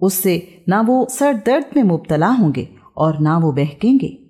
उससे ना वो सर दर्द में मुबतला होंगे और ना वो बहकेंगे।